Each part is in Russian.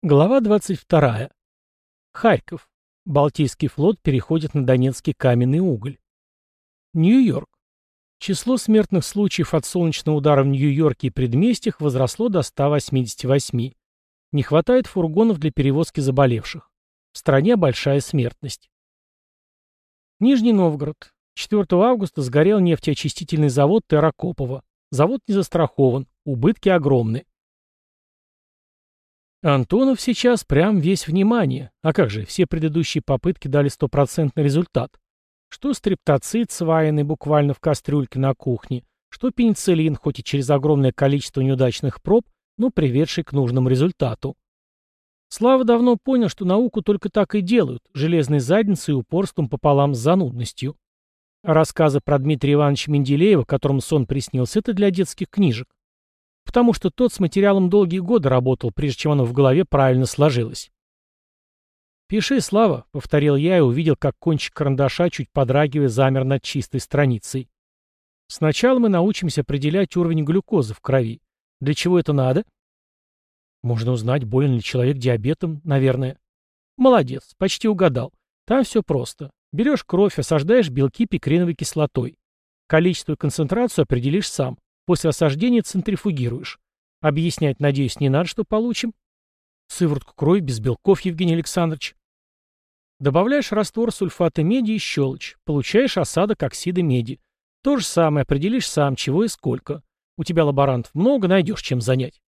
Глава 22. Харьков. Балтийский флот переходит на Донецкий каменный уголь. Нью-Йорк. Число смертных случаев от солнечного удара в Нью-Йорке и предместьях возросло до 188. Не хватает фургонов для перевозки заболевших. В стране большая смертность. Нижний Новгород. 4 августа сгорел нефтеочистительный завод Терракопова. Завод не застрахован, убытки огромны. Антонов сейчас прям весь внимание. А как же, все предыдущие попытки дали стопроцентный результат. Что стриптоцит, сваянный буквально в кастрюльке на кухне, что пенициллин, хоть и через огромное количество неудачных проб, но приведший к нужному результату. Слава давно понял, что науку только так и делают, железной задницей и упорством пополам с занудностью. А рассказы про Дмитрия Ивановича Менделеева, которому сон приснился, это для детских книжек потому что тот с материалом долгие годы работал, прежде чем оно в голове правильно сложилось. «Пиши, Слава», — повторил я и увидел, как кончик карандаша, чуть подрагивая, замер над чистой страницей. «Сначала мы научимся определять уровень глюкозы в крови. Для чего это надо?» «Можно узнать, болен ли человек диабетом, наверное». «Молодец, почти угадал. Там все просто. Берешь кровь, осаждаешь белки пикриновой кислотой. Количество и концентрацию определишь сам. После осаждения центрифугируешь. Объяснять, надеюсь, не надо, что получим? Сыворотку крови без белков, Евгений Александрович. Добавляешь раствор сульфата меди и щелочь. Получаешь осадок оксида меди. То же самое определишь сам, чего и сколько. У тебя лаборантов много, найдешь чем занять.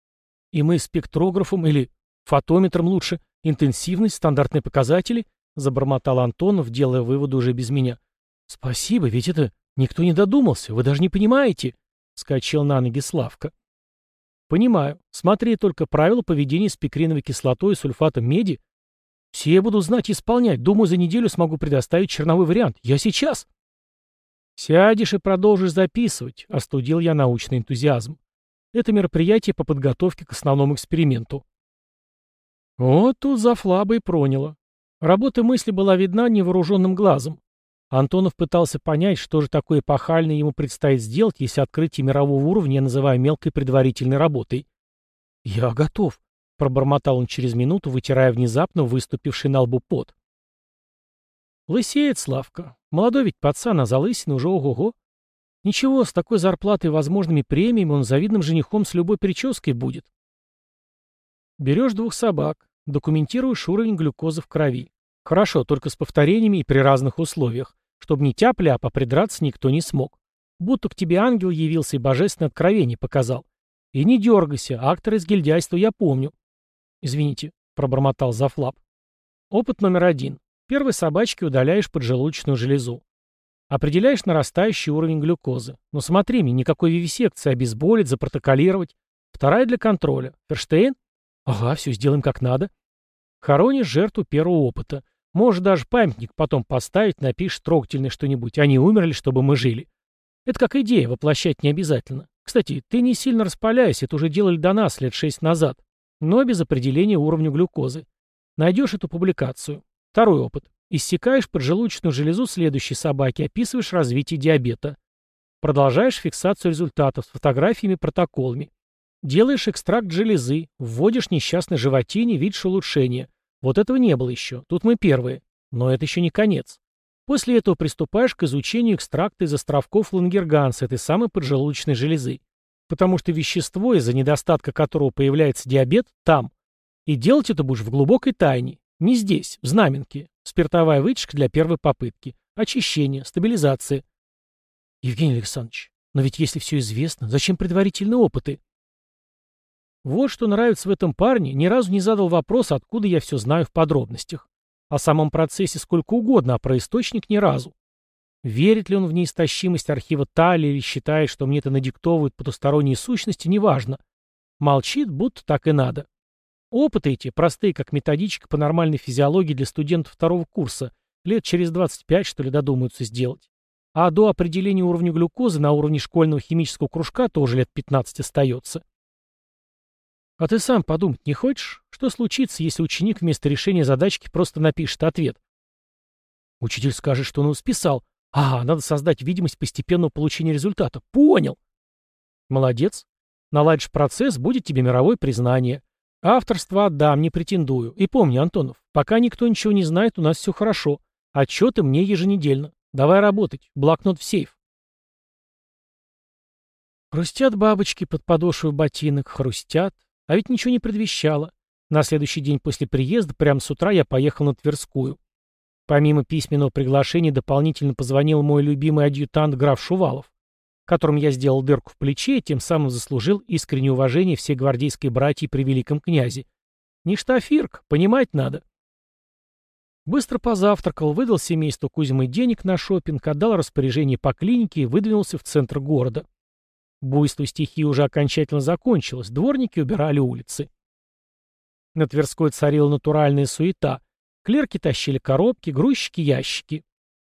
И мы спектрографом или фотометром лучше. Интенсивность, стандартные показатели, забормотал Антонов, делая выводы уже без меня. Спасибо, ведь это никто не додумался, вы даже не понимаете. Скачал на ноги Славка. Понимаю. Смотри только правила поведения с пикриновой кислотой и сульфатом меди. Все я буду знать и исполнять. Думаю, за неделю смогу предоставить черновой вариант. Я сейчас. Сядешь и продолжишь записывать, остудил я научный энтузиазм. Это мероприятие по подготовке к основному эксперименту. Вот тут за флаба и проняло. Работа мысли была видна невооруженным глазом. Антонов пытался понять, что же такое эпохальное ему предстоит сделать, если открытие мирового уровня я называю мелкой предварительной работой. «Я готов», — пробормотал он через минуту, вытирая внезапно выступивший на лбу пот. «Лысеет Славка. Молодой ведь пацан, а залысина уже ого-го. Ничего, с такой зарплатой и возможными премиями он завидным женихом с любой прической будет. Берешь двух собак, документируешь уровень глюкозы в крови. Хорошо, только с повторениями и при разных условиях. Чтобы не тяп-ляп, а придраться никто не смог. Будто к тебе ангел явился и божественное откровение показал. И не дергайся, актор из гильдяйства я помню. Извините, пробормотал Зафлап. Опыт номер один. Первой собачке удаляешь поджелудочную железу. Определяешь нарастающий уровень глюкозы. Но смотри мне, никакой вивисекции, обезболить, запротоколировать. Вторая для контроля. Ферштейн? Ага, все сделаем как надо. Хоронишь жертву первого опыта. Можешь даже памятник потом поставить, напишешь трогательное что-нибудь. Они умерли, чтобы мы жили. Это как идея, воплощать не обязательно. Кстати, ты не сильно распаляйся, это уже делали до нас лет шесть назад, но без определения уровня глюкозы. Найдешь эту публикацию. Второй опыт. Иссекаешь поджелудочную железу следующей собаки, описываешь развитие диабета. Продолжаешь фиксацию результатов с фотографиями и протоколами. Делаешь экстракт железы, вводишь несчастной животине, видишь улучшение. Вот этого не было еще. Тут мы первые. Но это еще не конец. После этого приступаешь к изучению экстракта из островков Лангерганса, этой самой поджелудочной железы. Потому что вещество, из-за недостатка которого появляется диабет, там. И делать это будешь в глубокой тайне. Не здесь, в знаменке. Спиртовая вытяжка для первой попытки. Очищение, стабилизация. Евгений Александрович, но ведь если все известно, зачем предварительные опыты? Вот что нравится в этом парне, ни разу не задал вопрос, откуда я все знаю в подробностях. О самом процессе сколько угодно, а про источник ни разу. Верит ли он в неистощимость архива Тали или считает, что мне это надиктовывают потусторонние сущности, неважно. Молчит, будто так и надо. Опыты эти, простые, как методичка по нормальной физиологии для студентов второго курса, лет через 25, что ли, додумаются сделать. А до определения уровня глюкозы на уровне школьного химического кружка тоже лет 15 остается. А ты сам подумать не хочешь? Что случится, если ученик вместо решения задачки просто напишет ответ? Учитель скажет, что он списал. Ага, надо создать видимость постепенного получения результата. Понял. Молодец. Наладишь процесс, будет тебе мировое признание. Авторство отдам, не претендую. И помни, Антонов, пока никто ничего не знает, у нас все хорошо. Отчеты мне еженедельно. Давай работать. Блокнот в сейф. Хрустят бабочки под подошвой ботинок, хрустят. А ведь ничего не предвещало. На следующий день после приезда, прямо с утра, я поехал на Тверскую. Помимо письменного приглашения, дополнительно позвонил мой любимый адъютант граф Шувалов, которым я сделал дырку в плече и тем самым заслужил искреннее уважение всей гвардейской братьи при великом князе. Не штафирк, понимать надо. Быстро позавтракал, выдал семейству Кузьмы денег на шопинг, отдал распоряжение по клинике и выдвинулся в центр города. Буйство стихии уже окончательно закончилось, дворники убирали улицы. На Тверской царила натуральная суета. Клерки тащили коробки, грузчики — ящики.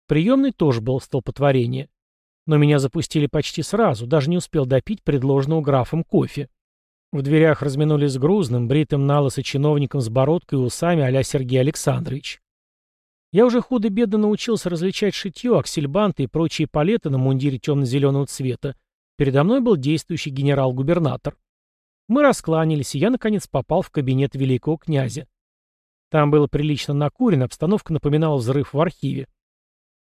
Приемный тоже был столпотворение. Но меня запустили почти сразу, даже не успел допить предложенного графом кофе. В дверях разминулись с грузным, бритым налысо чиновником с бородкой и усами а Сергей Александрович. Я уже худо-бедно научился различать шитье, аксельбанты и прочие палеты на мундире темно-зеленого цвета, Передо мной был действующий генерал-губернатор. Мы раскланялись, и я, наконец, попал в кабинет великого князя. Там было прилично накурено, обстановка напоминала взрыв в архиве.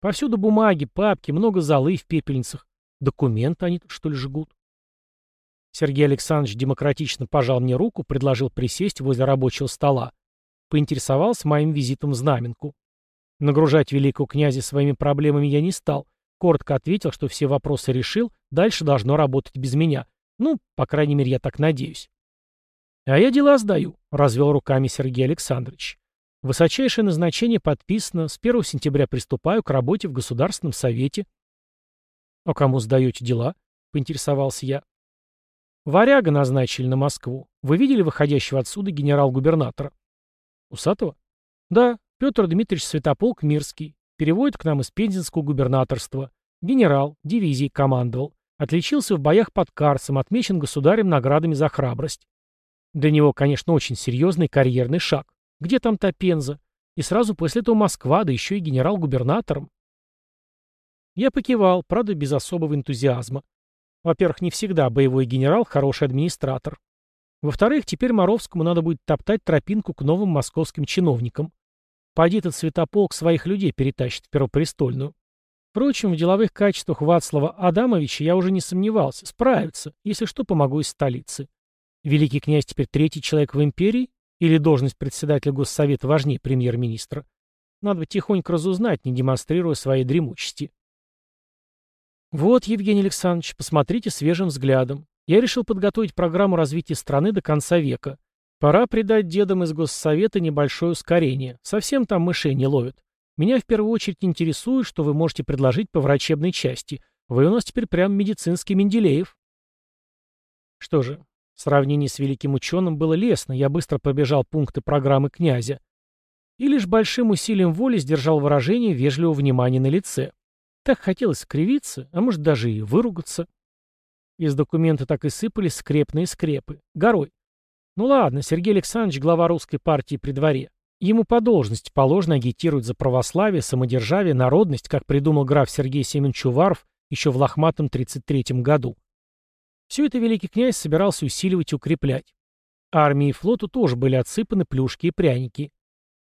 Повсюду бумаги, папки, много золы в пепельницах. Документы они тут, что ли, жгут? Сергей Александрович демократично пожал мне руку, предложил присесть возле рабочего стола. Поинтересовался моим визитом в Знаменку. Нагружать великого князя своими проблемами я не стал, Коротко ответил, что все вопросы решил, дальше должно работать без меня. Ну, по крайней мере, я так надеюсь. А я дела сдаю, развел руками Сергей Александрович. Высочайшее назначение подписано, с 1 сентября приступаю к работе в Государственном Совете. А кому сдаете дела? Поинтересовался я. Варяга назначили на Москву. Вы видели выходящего отсюда генерал-губернатора? Усатого? Да, Петр Дмитриевич Святополк Мирский. Переводит к нам из Пензенского губернаторства. Генерал, дивизией командовал. Отличился в боях под Карсом, отмечен государем наградами за храбрость. Для него, конечно, очень серьезный карьерный шаг. Где там та Пенза? И сразу после этого Москва, да еще и генерал-губернатором. Я покивал, правда, без особого энтузиазма. Во-первых, не всегда боевой генерал – хороший администратор. Во-вторых, теперь Моровскому надо будет топтать тропинку к новым московским чиновникам. Поди этот святополк своих людей перетащит в Первопрестольную. Впрочем, в деловых качествах Вацлава Адамовича я уже не сомневался. Справится. Если что, помогу из столицы. Великий князь теперь третий человек в империи? Или должность председателя Госсовета важнее премьер-министра? Надо бы тихонько разузнать, не демонстрируя своей дремучести. Вот, Евгений Александрович, посмотрите свежим взглядом. Я решил подготовить программу развития страны до конца века. Пора придать дедам из Госсовета небольшое ускорение. Совсем там мышей не ловят. Меня в первую очередь интересует, что вы можете предложить по врачебной части. Вы у нас теперь прям медицинский Менделеев. Что же, в сравнении с великим ученым было лестно, я быстро пробежал пункты программы князя. И лишь большим усилием воли сдержал выражение вежливого внимания на лице. Так хотелось скривиться, а может даже и выругаться. Из документа так и сыпались скрепные скрепы. Горой. Ну ладно, Сергей Александрович, глава русской партии при дворе. Ему по должности положено агитировать за православие, самодержавие, народность, как придумал граф Сергей Семенович Уваров еще в лохматом 33-м году. Все это великий князь собирался усиливать и укреплять. Армии и флоту тоже были отсыпаны плюшки и пряники.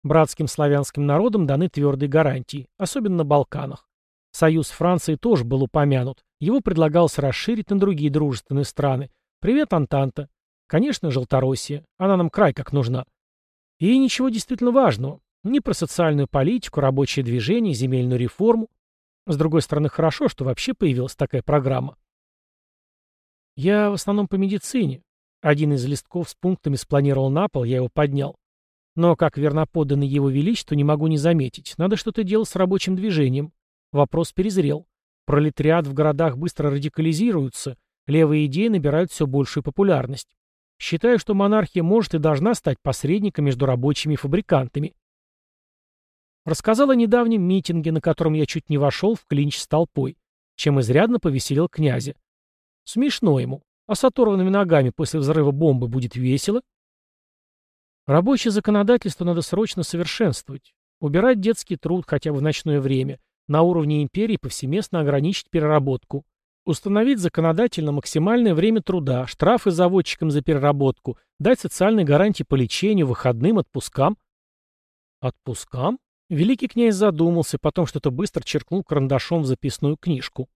Братским славянским народам даны твердые гарантии, особенно на Балканах. Союз Франции тоже был упомянут. Его предлагалось расширить на другие дружественные страны. Привет, Антанта. Конечно, Желтороссия. Она нам край как нужна. И ничего действительно важного. Ни про социальную политику, рабочее движение, земельную реформу. С другой стороны, хорошо, что вообще появилась такая программа. Я в основном по медицине. Один из листков с пунктами спланировал на пол, я его поднял. Но, как верноподданный его величеству, не могу не заметить. Надо что-то делать с рабочим движением. Вопрос перезрел. Пролетариат в городах быстро радикализируется, левые идеи набирают все большую популярность. Считаю, что монархия может и должна стать посредником между рабочими и фабрикантами. Рассказал о недавнем митинге, на котором я чуть не вошел в клинч с толпой, чем изрядно повеселил князя. Смешно ему. А с оторванными ногами после взрыва бомбы будет весело? Рабочее законодательство надо срочно совершенствовать. Убирать детский труд хотя бы в ночное время. На уровне империи повсеместно ограничить переработку. Установить законодательно максимальное время труда, штрафы заводчикам за переработку, дать социальные гарантии по лечению, выходным, отпускам. Отпускам? Великий князь задумался, потом что-то быстро черкнул карандашом в записную книжку.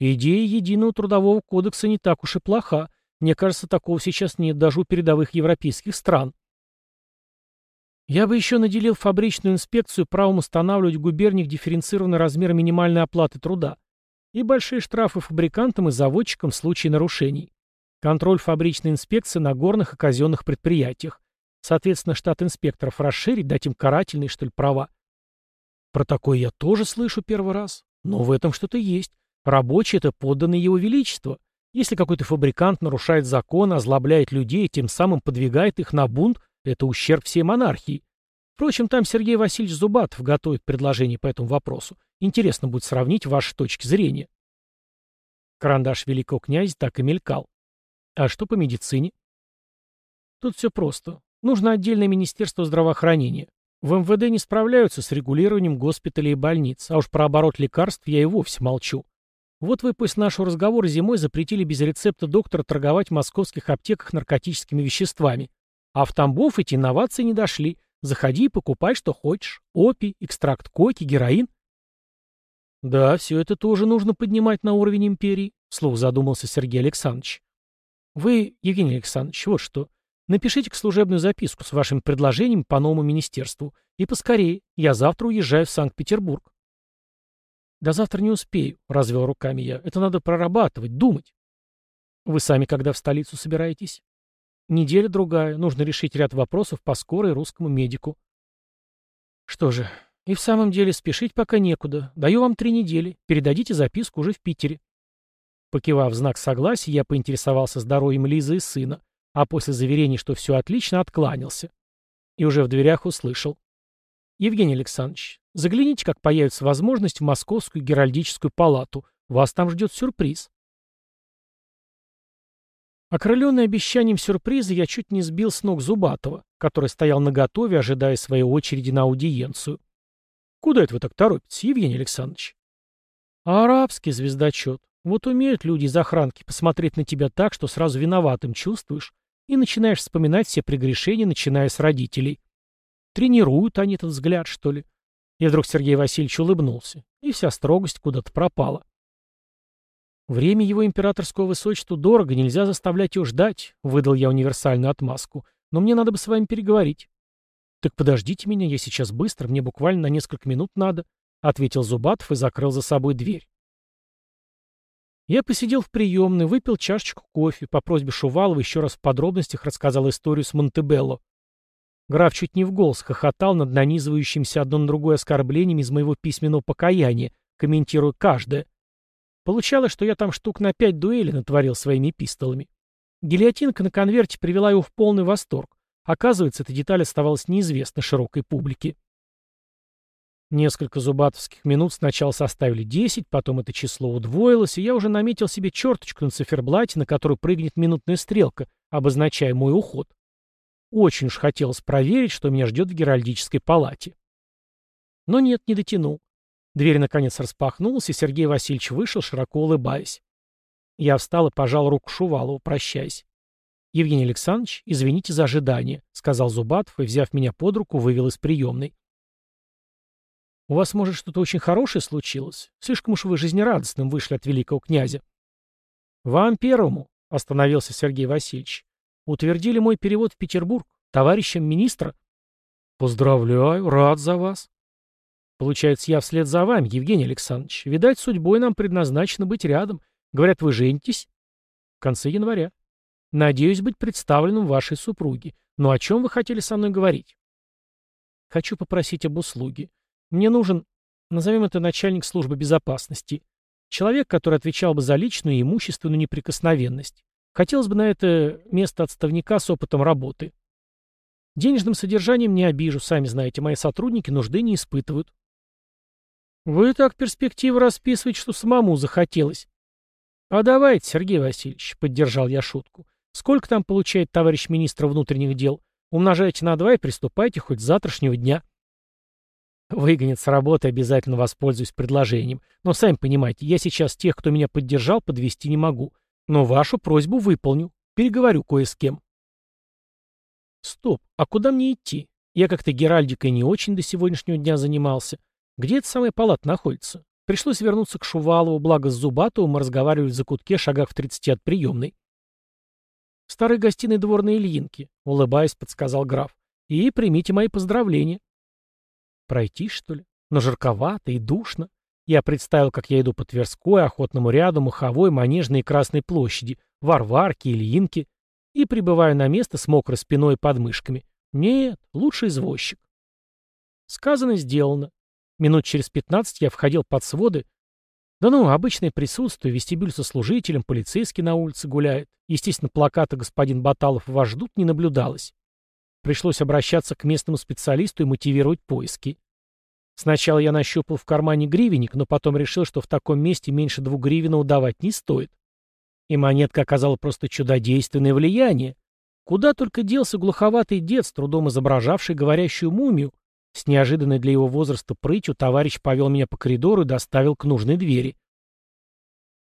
Идея единого трудового кодекса не так уж и плоха. Мне кажется, такого сейчас нет даже у передовых европейских стран. Я бы еще наделил фабричную инспекцию правом устанавливать в губерниях дифференцированный размер минимальной оплаты труда и большие штрафы фабрикантам и заводчикам в случае нарушений. Контроль фабричной инспекции на горных и казенных предприятиях. Соответственно, штат инспекторов расширить, дать им карательные, что ли, права. Про такое я тоже слышу первый раз. Но в этом что-то есть. Рабочие — это подданные его величества. Если какой-то фабрикант нарушает закон, озлобляет людей тем самым подвигает их на бунт, это ущерб всей монархии. Впрочем, там Сергей Васильевич Зубатов готовит предложение по этому вопросу. Интересно будет сравнить ваши точки зрения. Карандаш великого князя так и мелькал. А что по медицине? Тут все просто. Нужно отдельное министерство здравоохранения. В МВД не справляются с регулированием госпиталей и больниц, а уж про оборот лекарств я и вовсе молчу. Вот вы после нашего разговора зимой запретили без рецепта доктора торговать в московских аптеках наркотическими веществами. А в Тамбов эти инновации не дошли. Заходи и покупай, что хочешь. Опий, экстракт коки, героин. Да, все это тоже нужно поднимать на уровень империи, вслух задумался Сергей Александрович. Вы, Евгений Александрович, вот что. Напишите к служебную записку с вашими предложениями по новому министерству. И поскорее. Я завтра уезжаю в Санкт-Петербург. Да завтра не успею, развел руками я. Это надо прорабатывать, думать. Вы сами когда в столицу собираетесь? Неделя-другая. Нужно решить ряд вопросов по скорой русскому медику. Что же, и в самом деле спешить пока некуда. Даю вам три недели. Передадите записку уже в Питере. Покивав знак согласия, я поинтересовался здоровьем Лизы и сына, а после заверений, что все отлично, откланялся. И уже в дверях услышал. Евгений Александрович, загляните, как появится возможность в Московскую Геральдическую палату. Вас там ждет сюрприз. Окрыленный обещанием сюрприза, я чуть не сбил с ног Зубатова, который стоял наготове, ожидая своей очереди на аудиенцию. Куда это вы так торопитесь, Евгений Александрович? Арабский звездочет. Вот умеют люди из охранки посмотреть на тебя так, что сразу виноватым чувствуешь, и начинаешь вспоминать все прегрешения, начиная с родителей. Тренируют они этот взгляд, что ли? И вдруг Сергей Васильевич улыбнулся, и вся строгость куда-то пропала. Время его императорского высочества дорого, нельзя заставлять его ждать, выдал я универсальную отмазку. Но мне надо бы с вами переговорить. «Так подождите меня, я сейчас быстро, мне буквально на несколько минут надо», — ответил Зубатов и закрыл за собой дверь. Я посидел в приемной, выпил чашечку кофе, по просьбе Шувалова еще раз в подробностях рассказал историю с Монтебелло. Граф чуть не в голос хохотал над нанизывающимся одно на другое оскорблением из моего письменного покаяния, комментируя каждое. Получалось, что я там штук на пять дуэлей натворил своими пистолами. Гильотинка на конверте привела его в полный восторг. Оказывается, эта деталь оставалась неизвестна широкой публике. Несколько зубатовских минут сначала составили 10, потом это число удвоилось, и я уже наметил себе черточку на циферблате, на которую прыгнет минутная стрелка, обозначая мой уход. Очень уж хотелось проверить, что меня ждет в Геральдической палате. Но нет, не дотянул. Дверь наконец распахнулась, и Сергей Васильевич вышел, широко улыбаясь. Я встал и пожал руку Шувалову, прощаясь. «Евгений Александрович, извините за ожидание», — сказал Зубатов и, взяв меня под руку, вывел из приемной. «У вас, может, что-то очень хорошее случилось? Слишком уж вы жизнерадостным вышли от великого князя». «Вам первому», — остановился Сергей Васильевич. «Утвердили мой перевод в Петербург, товарищем министра». «Поздравляю, рад за вас». «Получается, я вслед за вами, Евгений Александрович. Видать, судьбой нам предназначено быть рядом. Говорят, вы женитесь?» «В конце января». Надеюсь быть представленным вашей супруге. Но о чем вы хотели со мной говорить? Хочу попросить об услуге. Мне нужен, назовем это начальник службы безопасности. Человек, который отвечал бы за личную и имущественную неприкосновенность. Хотелось бы на это место отставника с опытом работы. Денежным содержанием не обижу, сами знаете, мои сотрудники нужды не испытывают. Вы так перспективы расписываете, что самому захотелось. А давайте, Сергей Васильевич, поддержал я шутку. Сколько там получает товарищ министр внутренних дел? Умножайте на два и приступайте хоть с завтрашнего дня. Выгонят с работы, обязательно воспользуюсь предложением. Но сами понимаете, я сейчас тех, кто меня поддержал, подвести не могу. Но вашу просьбу выполню. Переговорю кое с кем. Стоп, а куда мне идти? Я как-то геральдикой не очень до сегодняшнего дня занимался. Где эта самая палата находится? Пришлось вернуться к Шувалову, благо с Зубатовым мы разговаривали в закутке шагах в 30 от приемной. «В старой гостиной дворной Ильинки», — улыбаясь, подсказал граф. «И примите мои поздравления». «Пройти, что ли? Но жарковато и душно». Я представил, как я иду по Тверской, Охотному ряду, Маховой, Манежной и Красной площади, Варварке, Ильинке, и прибываю на место с мокрой спиной и подмышками. Нет, лучше извозчик. Сказано, сделано. Минут через пятнадцать я входил под своды. Да ну, обычное присутствие, вестибюль со служителем, полицейский на улице гуляет. Естественно, плаката господин Баталов вас ждут не наблюдалось. Пришлось обращаться к местному специалисту и мотивировать поиски. Сначала я нащупал в кармане гривенник, но потом решил, что в таком месте меньше двух гривен удавать не стоит. И монетка оказала просто чудодейственное влияние. Куда только делся глуховатый дед, с трудом изображавший говорящую мумию. С неожиданной для его возраста прытью товарищ повел меня по коридору и доставил к нужной двери.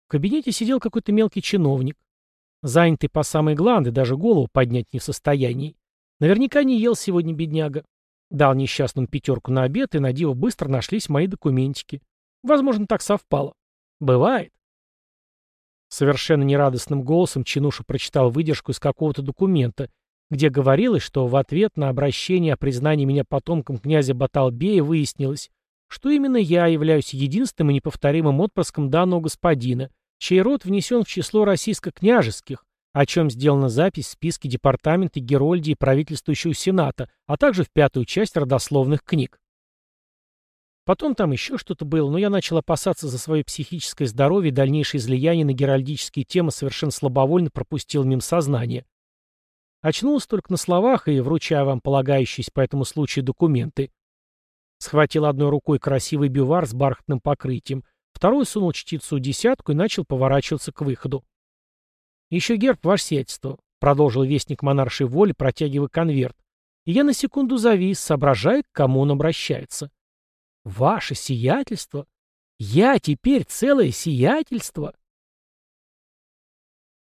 В кабинете сидел какой-то мелкий чиновник. Занятый по самой гланды, даже голову поднять не в состоянии. Наверняка не ел сегодня бедняга. Дал несчастным пятерку на обед, и на диво быстро нашлись мои документики. Возможно, так совпало. Бывает. Совершенно нерадостным голосом Чинуша прочитал выдержку из какого-то документа, где говорилось, что в ответ на обращение о признании меня потомком князя Баталбея выяснилось, что именно я являюсь единственным и неповторимым отпрыском данного господина, чей род внесен в число российско-княжеских, о чем сделана запись в списке департамента Герольдии правительствующего Сената, а также в пятую часть родословных книг. Потом там еще что-то было, но я начал опасаться за свое психическое здоровье и дальнейшее излияние на геральдические темы совершенно слабовольно пропустил мимо сознания. Очнулся только на словах и вручая вам полагающиеся по этому случаю документы. Схватил одной рукой красивый бювар с бархатным покрытием, второй сунул чтицу десятку и начал поворачиваться к выходу. «Еще герб, ваше сиятельство», — продолжил вестник монаршей воли, протягивая конверт. И я на секунду завис, соображая, к кому он обращается. Ваше сиятельство? Я теперь целое сиятельство?